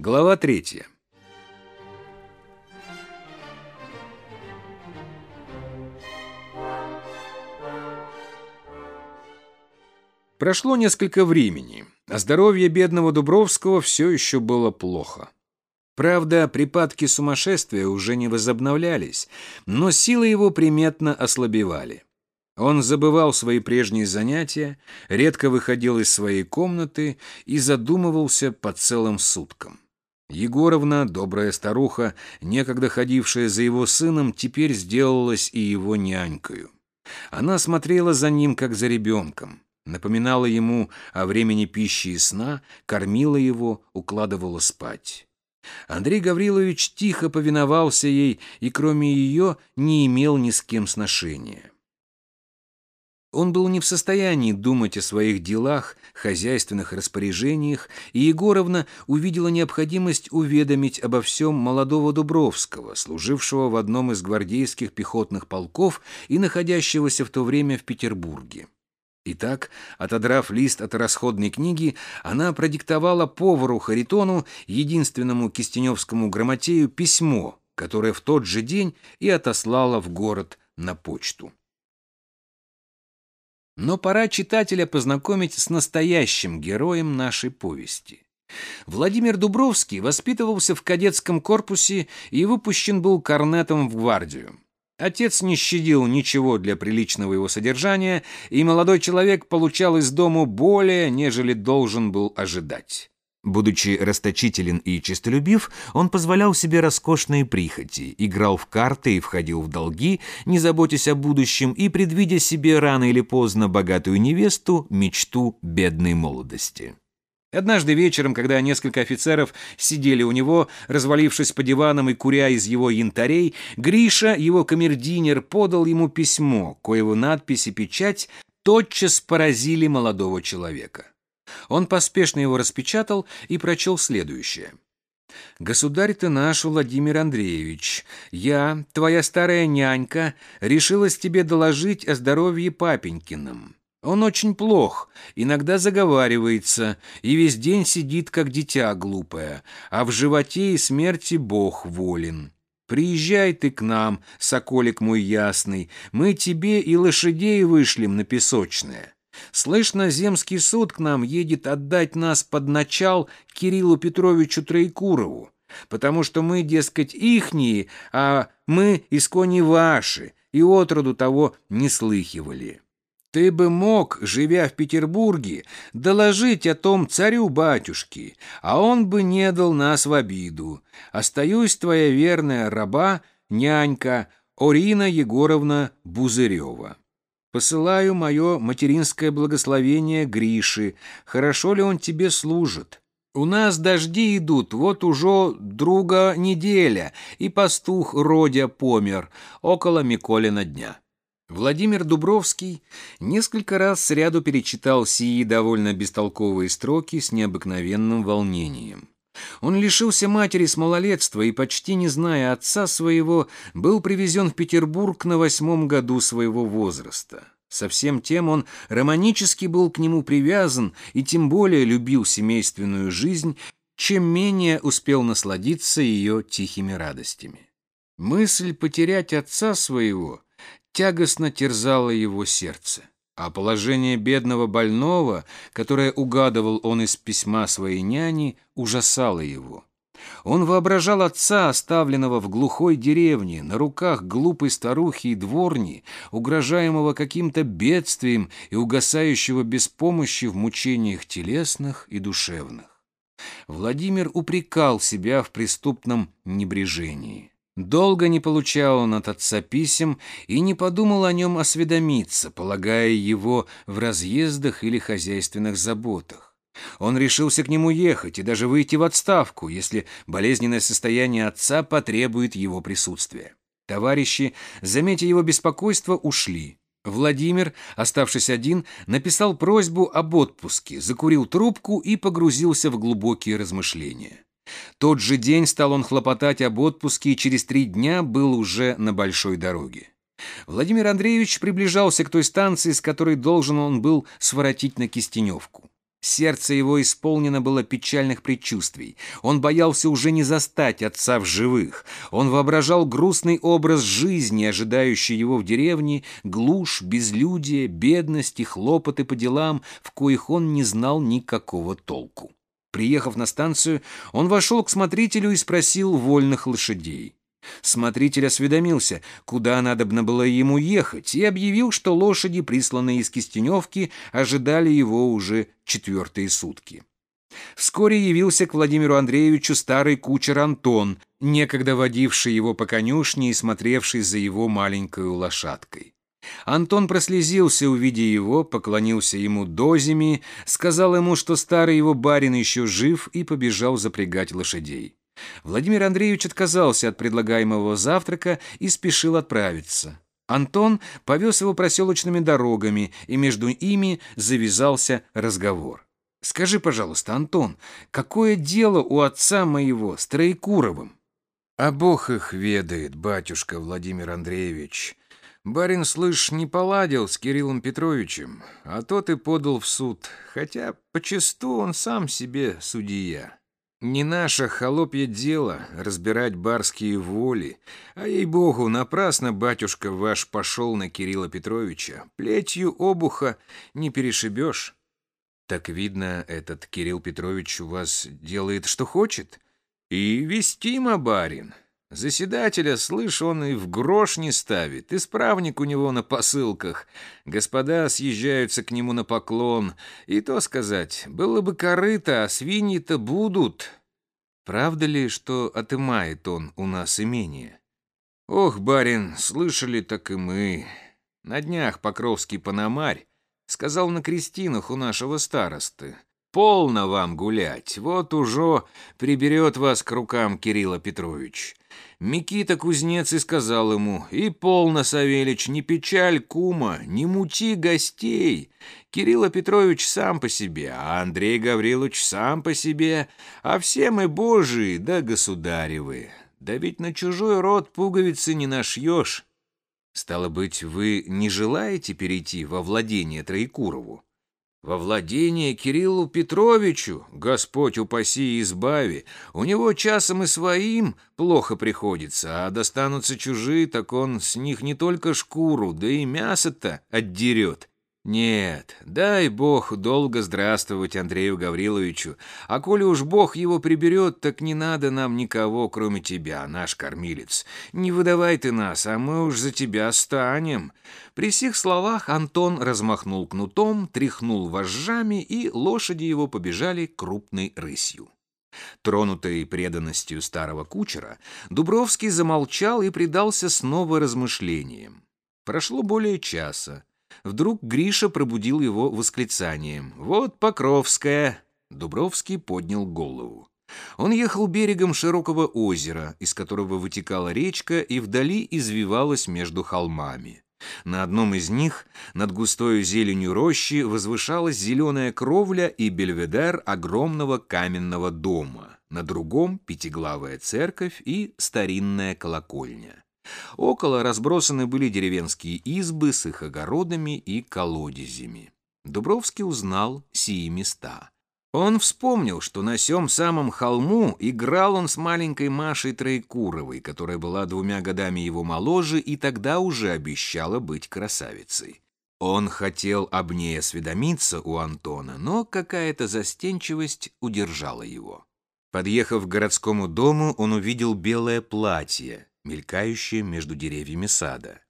Глава третья. Прошло несколько времени, а здоровье бедного Дубровского все еще было плохо. Правда, припадки сумасшествия уже не возобновлялись, но силы его приметно ослабевали. Он забывал свои прежние занятия, редко выходил из своей комнаты и задумывался по целым суткам. Егоровна, добрая старуха, некогда ходившая за его сыном, теперь сделалась и его нянькою. Она смотрела за ним, как за ребенком, напоминала ему о времени пищи и сна, кормила его, укладывала спать. Андрей Гаврилович тихо повиновался ей и, кроме ее, не имел ни с кем сношения. Он был не в состоянии думать о своих делах, хозяйственных распоряжениях, и Егоровна увидела необходимость уведомить обо всем молодого Дубровского, служившего в одном из гвардейских пехотных полков и находящегося в то время в Петербурге. Итак, отодрав лист от расходной книги, она продиктовала повару Харитону, единственному кистеневскому грамотею, письмо, которое в тот же день и отослала в город на почту. Но пора читателя познакомить с настоящим героем нашей повести. Владимир Дубровский воспитывался в кадетском корпусе и выпущен был корнетом в гвардию. Отец не щадил ничего для приличного его содержания, и молодой человек получал из дому более, нежели должен был ожидать. Будучи расточителен и честолюбив, он позволял себе роскошные прихоти, играл в карты и входил в долги, не заботясь о будущем и предвидя себе рано или поздно богатую невесту, мечту бедной молодости. Однажды вечером, когда несколько офицеров сидели у него, развалившись по диванам и куря из его янтарей, Гриша, его камердинер, подал ему письмо, коего надпись и печать тотчас поразили молодого человека. Он поспешно его распечатал и прочел следующее. «Государь ты наш, Владимир Андреевич, я, твоя старая нянька, решилась тебе доложить о здоровье папенькиным. Он очень плох, иногда заговаривается и весь день сидит, как дитя глупое, а в животе и смерти Бог волен. Приезжай ты к нам, соколик мой ясный, мы тебе и лошадей вышлем на песочное». Слышно, земский суд к нам едет отдать нас под начал Кириллу Петровичу Троекурову, потому что мы, дескать, ихние, а мы искони ваши, и отроду того не слыхивали. Ты бы мог, живя в Петербурге, доложить о том царю-батюшке, а он бы не дал нас в обиду. Остаюсь твоя верная раба, нянька Орина Егоровна Бузырева. Посылаю мое материнское благословение Грише. Хорошо ли он тебе служит? У нас дожди идут, вот уже друга неделя, и пастух Родя помер около Миколина дня. Владимир Дубровский несколько раз сряду перечитал сии довольно бестолковые строки с необыкновенным волнением. Он лишился матери с малолетства и, почти не зная отца своего, был привезен в Петербург на восьмом году своего возраста. Со всем тем он романически был к нему привязан и тем более любил семейственную жизнь, чем менее успел насладиться ее тихими радостями. Мысль потерять отца своего тягостно терзала его сердце. А положение бедного больного, которое угадывал он из письма своей няни, ужасало его. Он воображал отца, оставленного в глухой деревне, на руках глупой старухи и дворни, угрожаемого каким-то бедствием и угасающего без помощи в мучениях телесных и душевных. Владимир упрекал себя в преступном небрежении. Долго не получал он от отца писем и не подумал о нем осведомиться, полагая его в разъездах или хозяйственных заботах. Он решился к нему ехать и даже выйти в отставку, если болезненное состояние отца потребует его присутствия. Товарищи, заметя его беспокойство, ушли. Владимир, оставшись один, написал просьбу об отпуске, закурил трубку и погрузился в глубокие размышления. Тот же день стал он хлопотать об отпуске и через три дня был уже на большой дороге. Владимир Андреевич приближался к той станции, с которой должен он был своротить на Кистеневку. Сердце его исполнено было печальных предчувствий. Он боялся уже не застать отца в живых. Он воображал грустный образ жизни, ожидающий его в деревне, глушь, безлюдие, бедность и хлопоты по делам, в коих он не знал никакого толку. Приехав на станцию, он вошел к смотрителю и спросил вольных лошадей. Смотритель осведомился, куда надобно было ему ехать, и объявил, что лошади, присланные из Кистеневки, ожидали его уже четвертые сутки. Вскоре явился к Владимиру Андреевичу старый кучер Антон, некогда водивший его по конюшне и смотревший за его маленькой лошадкой. Антон прослезился, увидя его, поклонился ему дозими, сказал ему, что старый его барин еще жив, и побежал запрягать лошадей. Владимир Андреевич отказался от предлагаемого завтрака и спешил отправиться. Антон повез его проселочными дорогами, и между ими завязался разговор. «Скажи, пожалуйста, Антон, какое дело у отца моего с Троекуровым?» «А Бог их ведает, батюшка Владимир Андреевич. Барин, слышь, не поладил с Кириллом Петровичем, а тот и подал в суд, хотя почасту он сам себе судья». Не наше холопье дело разбирать барские воли, а ей-богу, напрасно батюшка ваш пошел на Кирилла Петровича. Плетью обуха не перешибешь. Так видно, этот Кирилл Петрович у вас делает, что хочет? И вестимо, барин. Заседателя, слышь, он и в грош не ставит. Исправник у него на посылках. Господа съезжаются к нему на поклон. И то сказать, было бы корыто, а свиньи-то будут. Правда ли, что отымает он у нас имение? Ох, барин, слышали так и мы. На днях Покровский Пономарь сказал на крестинах у нашего старосты. Полно вам гулять, вот уже приберет вас к рукам Кирилла Петрович. Микита кузнец и сказал ему, «И полно, Савельич, не печаль кума, не мути гостей. Кирилла Петрович сам по себе, а Андрей Гаврилович сам по себе, а все мы божии да государевы. Да ведь на чужой род пуговицы не нашьешь». «Стало быть, вы не желаете перейти во владение Троекурову?» Во владение Кириллу Петровичу, Господь упаси и избави, у него часом и своим плохо приходится, а достанутся чужие, так он с них не только шкуру, да и мясо-то отдерет. Нет, дай Бог долго здравствовать Андрею Гавриловичу, а коли уж Бог его приберет, так не надо нам никого, кроме тебя, наш кормилец. Не выдавай ты нас, а мы уж за тебя станем». При сих словах Антон размахнул кнутом, тряхнул вожжами, и лошади его побежали крупной рысью. Тронутый преданностью старого кучера, Дубровский замолчал и предался снова размышлениям. Прошло более часа. Вдруг Гриша пробудил его восклицанием. «Вот Покровская!» Дубровский поднял голову. Он ехал берегом широкого озера, из которого вытекала речка и вдали извивалась между холмами. На одном из них, над густой зеленью рощи, возвышалась зеленая кровля и бельведер огромного каменного дома. На другом — пятиглавая церковь и старинная колокольня. Около разбросаны были деревенские избы с их огородами и колодезями. Дубровский узнал сии места. Он вспомнил, что на сём самом холму играл он с маленькой Машей Троекуровой, которая была двумя годами его моложе и тогда уже обещала быть красавицей. Он хотел об ней осведомиться у Антона, но какая-то застенчивость удержала его. Подъехав к городскому дому, он увидел белое платье, мелькающие между деревьями сада.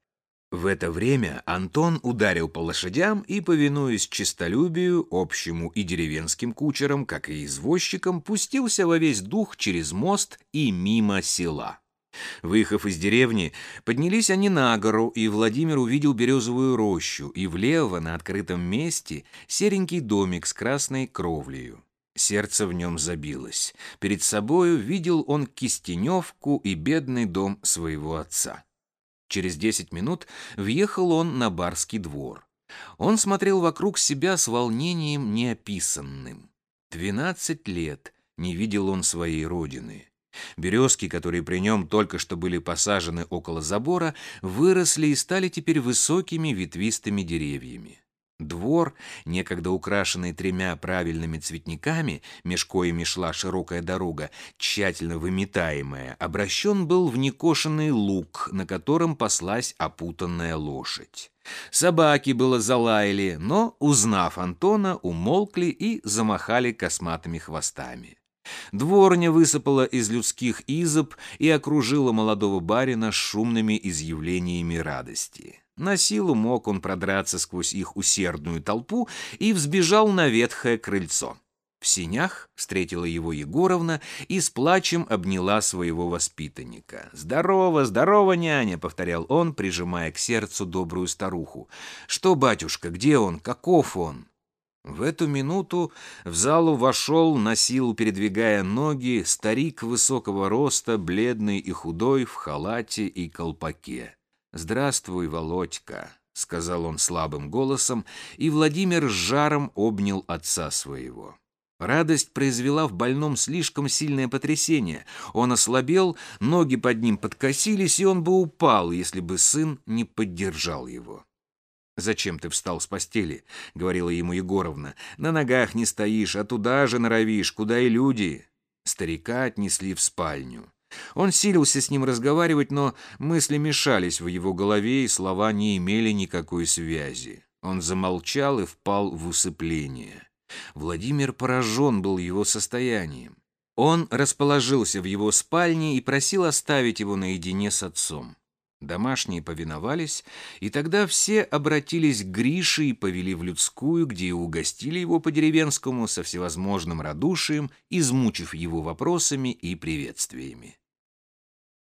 В это время Антон ударил по лошадям и, повинуясь честолюбию, общему и деревенским кучерам, как и извозчикам, пустился во весь дух через мост и мимо села. Выехав из деревни, поднялись они на гору, и Владимир увидел березовую рощу, и влево, на открытом месте, серенький домик с красной кровлею. Сердце в нем забилось. Перед собою видел он кистеневку и бедный дом своего отца. Через десять минут въехал он на барский двор. Он смотрел вокруг себя с волнением неописанным. Двенадцать лет не видел он своей родины. Березки, которые при нем только что были посажены около забора, выросли и стали теперь высокими ветвистыми деревьями. Двор, некогда украшенный тремя правильными цветниками, меж коями шла широкая дорога, тщательно выметаемая, обращен был в некошенный луг, на котором паслась опутанная лошадь. Собаки было залаяли, но, узнав Антона, умолкли и замахали косматыми хвостами. Дворня высыпала из людских изоб и окружила молодого барина шумными изъявлениями радости. На силу мог он продраться сквозь их усердную толпу и взбежал на ветхое крыльцо. В синях встретила его Егоровна и с плачем обняла своего воспитанника. «Здорово, здорово, няня!» — повторял он, прижимая к сердцу добрую старуху. «Что, батюшка, где он? Каков он?» В эту минуту в залу вошел, на силу передвигая ноги, старик высокого роста, бледный и худой, в халате и колпаке. «Здравствуй, Володька», — сказал он слабым голосом, и Владимир с жаром обнял отца своего. Радость произвела в больном слишком сильное потрясение. Он ослабел, ноги под ним подкосились, и он бы упал, если бы сын не поддержал его. «Зачем ты встал с постели?» — говорила ему Егоровна. «На ногах не стоишь, а туда же норовишь, куда и люди». Старика отнесли в спальню. Он силился с ним разговаривать, но мысли мешались в его голове, и слова не имели никакой связи. Он замолчал и впал в усыпление. Владимир поражен был его состоянием. Он расположился в его спальне и просил оставить его наедине с отцом. Домашние повиновались, и тогда все обратились к Грише и повели в людскую, где и угостили его по-деревенскому со всевозможным радушием, измучив его вопросами и приветствиями.